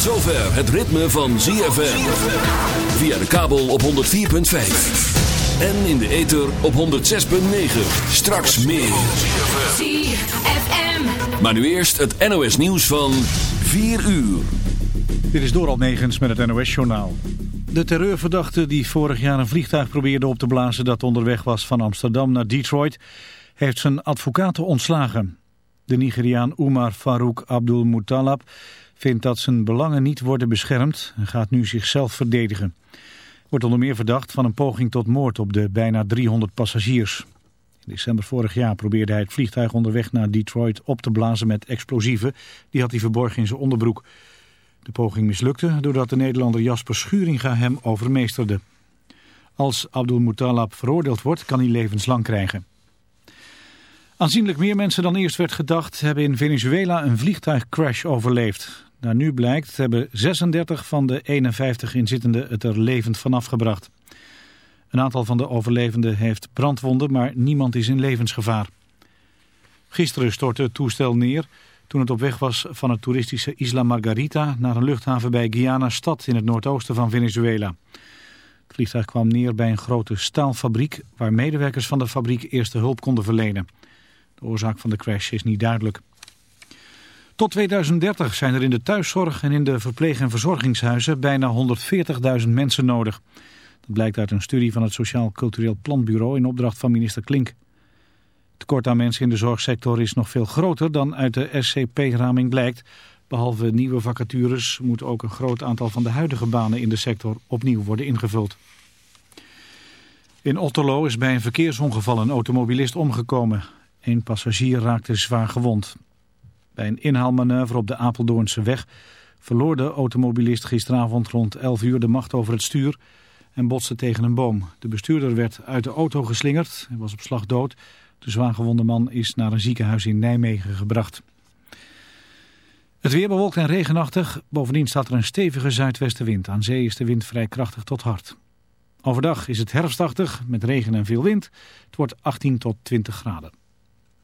Tot zover het ritme van ZFM. Via de kabel op 104.5. En in de ether op 106.9. Straks meer. ZFM. Maar nu eerst het NOS nieuws van 4 uur. Dit is Doral Negens met het NOS-journaal. De terreurverdachte die vorig jaar een vliegtuig probeerde op te blazen... dat onderweg was van Amsterdam naar Detroit... heeft zijn advocaten ontslagen. De Nigeriaan Umar Farouk Abdul Muttalab vindt dat zijn belangen niet worden beschermd... en gaat nu zichzelf verdedigen. Wordt onder meer verdacht van een poging tot moord op de bijna 300 passagiers. In december vorig jaar probeerde hij het vliegtuig onderweg naar Detroit op te blazen met explosieven. Die had hij verborgen in zijn onderbroek. De poging mislukte doordat de Nederlander Jasper Schuringa hem overmeesterde. Als Abdul Muttalab veroordeeld wordt, kan hij levenslang krijgen. Aanzienlijk meer mensen dan eerst werd gedacht hebben in Venezuela een vliegtuigcrash overleefd. Naar nu blijkt hebben 36 van de 51 inzittenden het er levend vanaf gebracht. Een aantal van de overlevenden heeft brandwonden, maar niemand is in levensgevaar. Gisteren stortte het toestel neer toen het op weg was van het toeristische Isla Margarita naar een luchthaven bij Guyana-stad in het noordoosten van Venezuela. Het vliegtuig kwam neer bij een grote staalfabriek waar medewerkers van de fabriek eerste hulp konden verlenen. De oorzaak van de crash is niet duidelijk. Tot 2030 zijn er in de thuiszorg en in de verpleeg- en verzorgingshuizen bijna 140.000 mensen nodig. Dat blijkt uit een studie van het Sociaal Cultureel Planbureau in opdracht van minister Klink. Het tekort aan mensen in de zorgsector is nog veel groter dan uit de SCP-raming blijkt. Behalve nieuwe vacatures moet ook een groot aantal van de huidige banen in de sector opnieuw worden ingevuld. In Otterlo is bij een verkeersongeval een automobilist omgekomen. Een passagier raakte zwaar gewond. Bij een inhaalmanoeuvre op de Apeldoornse weg verloor de automobilist gisteravond rond 11 uur de macht over het stuur en botste tegen een boom. De bestuurder werd uit de auto geslingerd en was op slag dood. De zwaargewonde man is naar een ziekenhuis in Nijmegen gebracht. Het weer bewolkt en regenachtig. Bovendien staat er een stevige zuidwestenwind. Aan zee is de wind vrij krachtig tot hard. Overdag is het herfstachtig met regen en veel wind. Het wordt 18 tot 20 graden.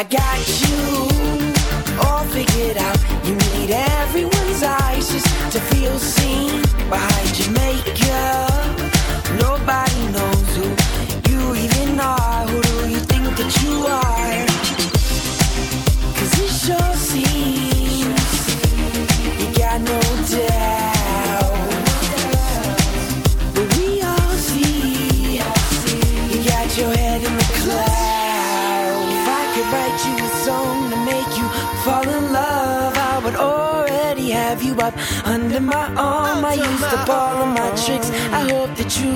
I got you all figured out. You need everyone.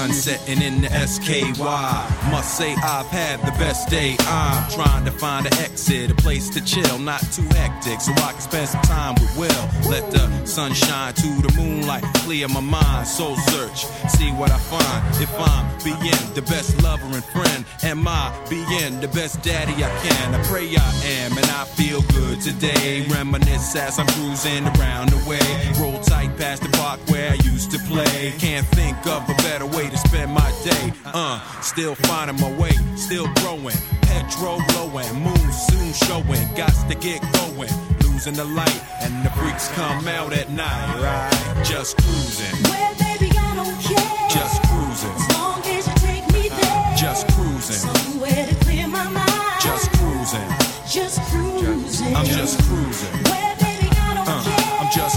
Sun setting in the SKY. Must say I've had the best day. I'm trying to find an exit, a place to chill, not too hectic, so I can spend some time with Will. Let the sunshine to the moonlight clear my mind. Soul search, see what I find. If I'm being the best lover and friend, am I being the best daddy I can? I pray I am, and I feel good today. Reminisce as I'm cruising around the way. Roll tight past the park where I used to play. Can't think of a better way to spend my day. Uh, still finding my way, still growing. Petrol blowing, moon soon showing. Got to get going. Losing the light, and the freaks come out at night, right? Just cruising, Well, baby, I don't care. just cruising, As long as you take me there. just cruising, Somewhere to clear my mind. just cruising. Just cruising. I'm just cruising, Well, baby, I don't uh, care. I'm just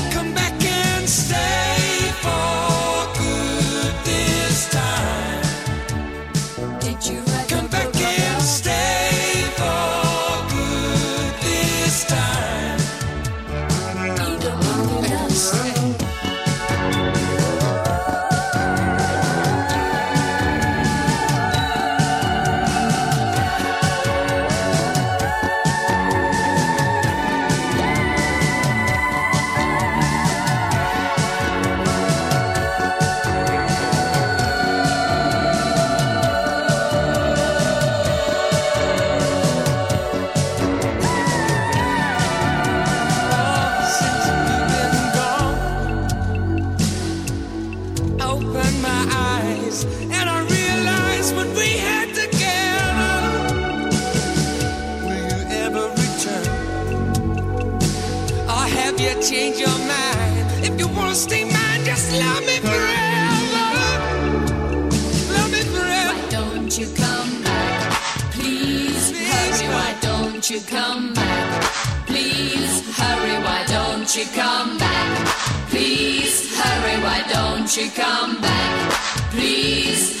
she come back, please?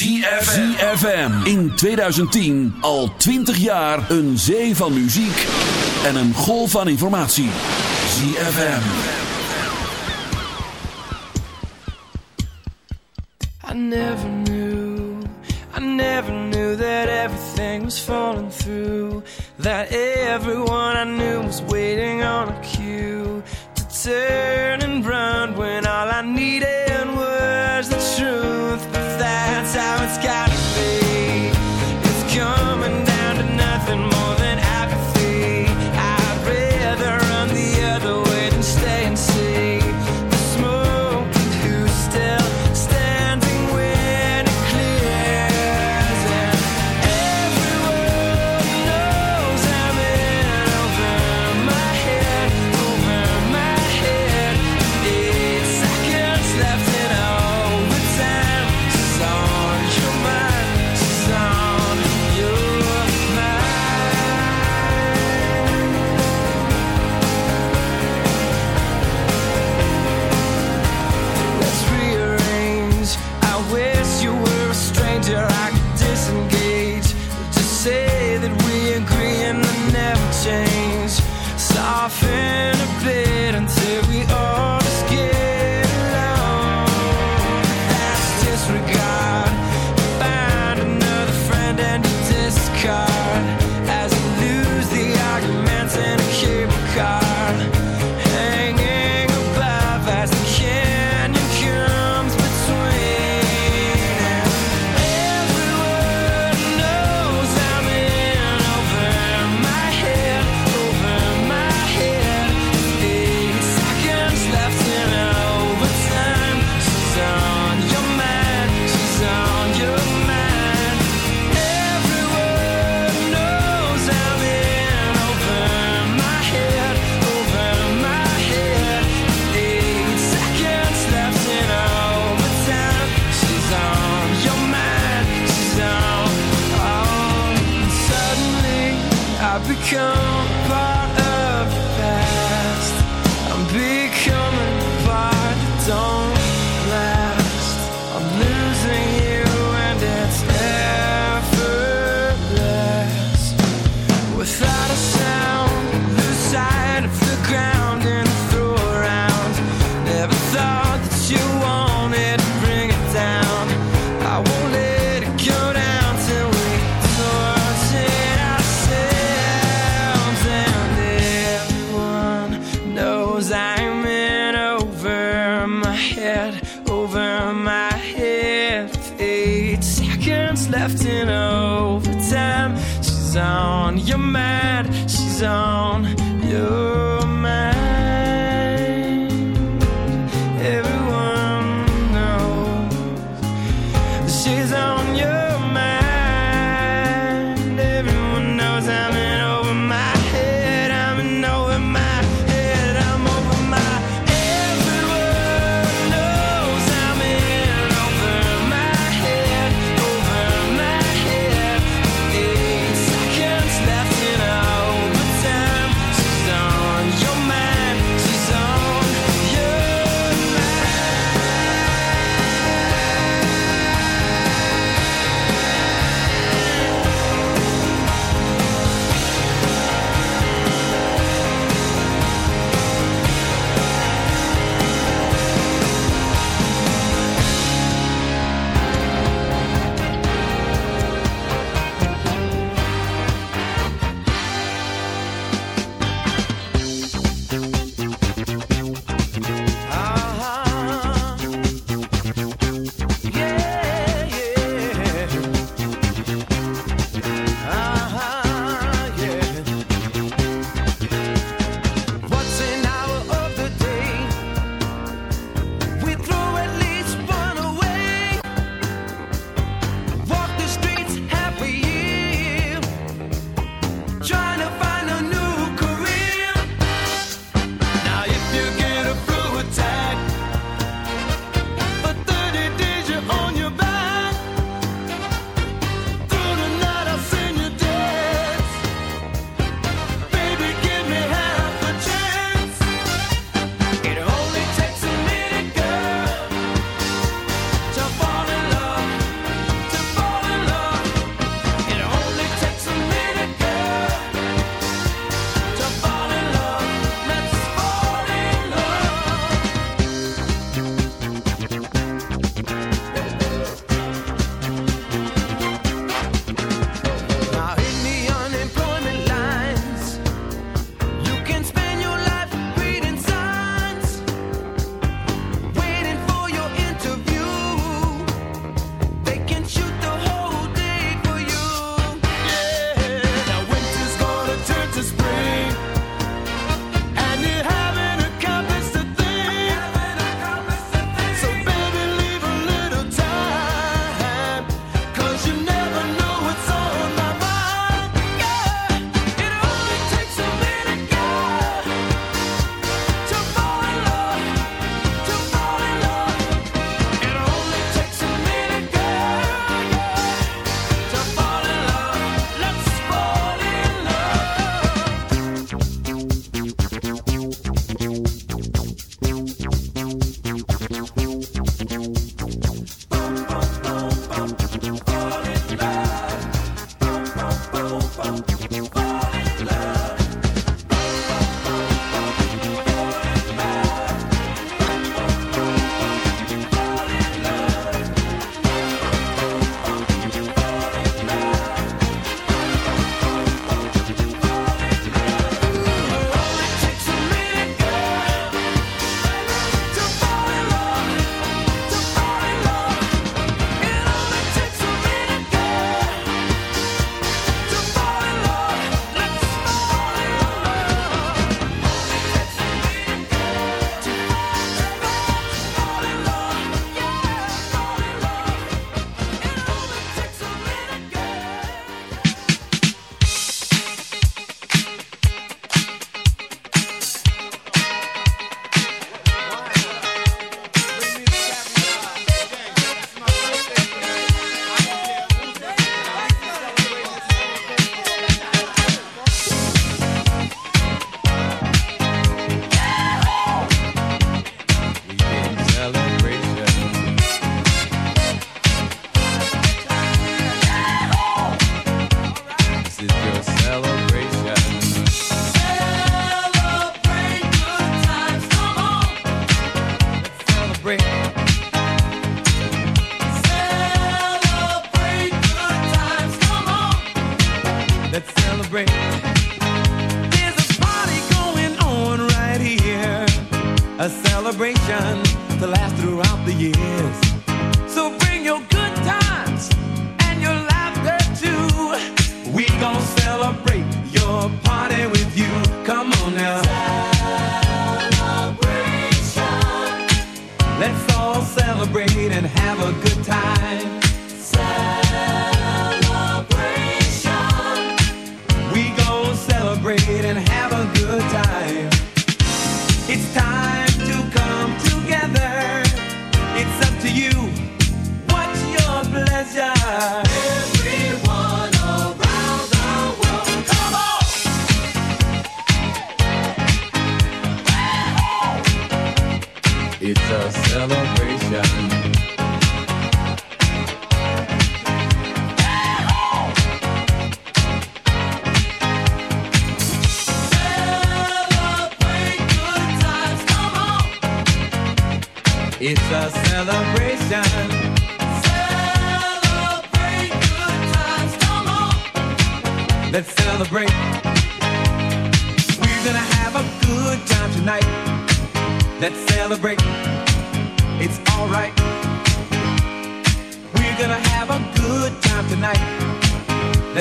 ZFM. ZFM. In 2010 al 20 jaar een zee van muziek en een golf van informatie. ZFM. I never knew, I never knew that everything was falling through. That everyone I knew was waiting on a cue to turn